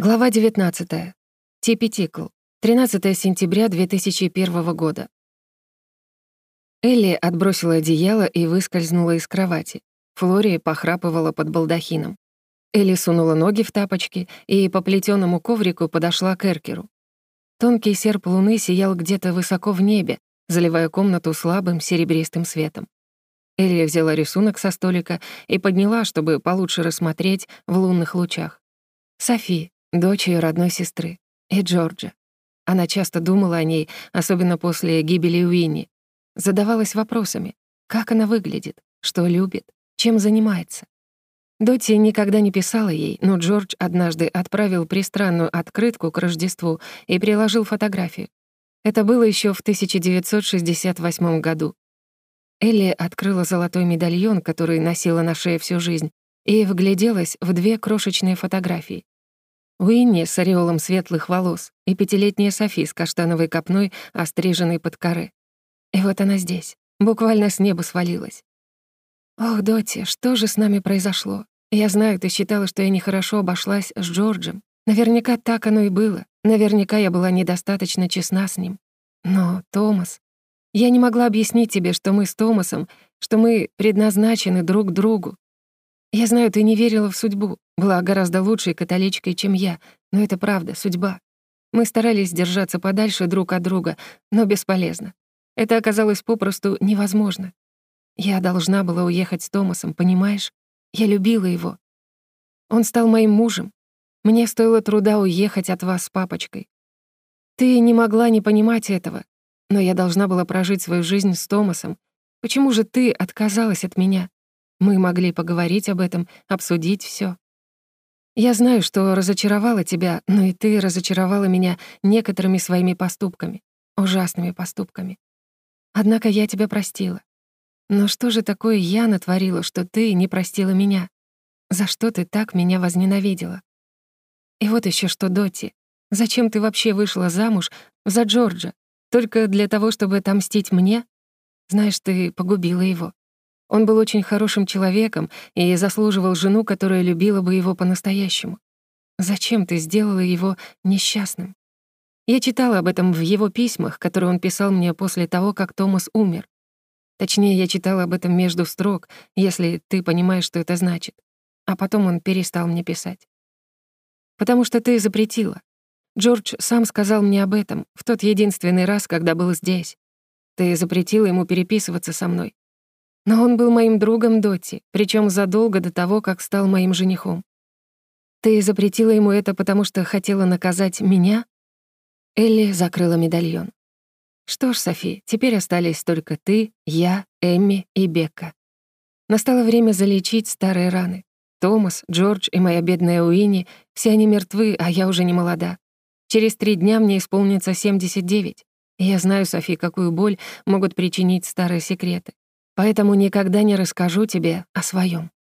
Глава 19. Типи Тикл. 13 сентября 2001 года. Элли отбросила одеяло и выскользнула из кровати. Флори похрапывала под балдахином. Элли сунула ноги в тапочки и по плетёному коврику подошла к Эркеру. Тонкий серп луны сиял где-то высоко в небе, заливая комнату слабым серебристым светом. Элли взяла рисунок со столика и подняла, чтобы получше рассмотреть в лунных лучах. Софи, дочь ее родной сестры, и Джорджа. Она часто думала о ней, особенно после гибели Уинни. Задавалась вопросами, как она выглядит, что любит, чем занимается. Доти никогда не писала ей, но Джордж однажды отправил пристранную открытку к Рождеству и приложил фотографию. Это было еще в 1968 году. Элли открыла золотой медальон, который носила на шее всю жизнь, и вгляделась в две крошечные фотографии. Уинни с ореолом светлых волос и пятилетняя Софи с каштановой копной, остриженной под коры. И вот она здесь, буквально с неба свалилась. «Ох, Доти, что же с нами произошло? Я знаю, ты считала, что я нехорошо обошлась с Джорджем. Наверняка так оно и было. Наверняка я была недостаточно честна с ним. Но, Томас, я не могла объяснить тебе, что мы с Томасом, что мы предназначены друг другу, я знаю, ты не верила в судьбу, была гораздо лучшей католичкой, чем я, но это правда, судьба. Мы старались держаться подальше друг от друга, но бесполезно. Это оказалось попросту невозможно. Я должна была уехать с Томасом, понимаешь? Я любила его. Он стал моим мужем. Мне стоило труда уехать от вас с папочкой. Ты не могла не понимать этого, но я должна была прожить свою жизнь с Томасом. Почему же ты отказалась от меня? Мы могли поговорить об этом, обсудить всё. Я знаю, что разочаровала тебя, но и ты разочаровала меня некоторыми своими поступками, ужасными поступками. Однако я тебя простила. Но что же такое я натворила, что ты не простила меня? За что ты так меня возненавидела? И вот ещё что, Доти, зачем ты вообще вышла замуж за Джорджа? Только для того, чтобы отомстить мне? Знаешь, ты погубила его. Он был очень хорошим человеком и заслуживал жену, которая любила бы его по-настоящему. Зачем ты сделала его несчастным? Я читала об этом в его письмах, которые он писал мне после того, как Томас умер. Точнее, я читала об этом между строк, если ты понимаешь, что это значит. А потом он перестал мне писать. Потому что ты запретила. Джордж сам сказал мне об этом в тот единственный раз, когда был здесь. Ты запретила ему переписываться со мной. Но он был моим другом Доти, причем задолго до того, как стал моим женихом. Ты запретила ему это, потому что хотела наказать меня? Элли закрыла медальон. Что ж, Софи, теперь остались только ты, я, Эмми и Бекка. Настало время залечить старые раны. Томас, Джордж и моя бедная Уинни, все они мертвы, а я уже не молода. Через три дня мне исполнится 79. И я знаю, Софи, какую боль могут причинить старые секреты поэтому никогда не расскажу тебе о своем.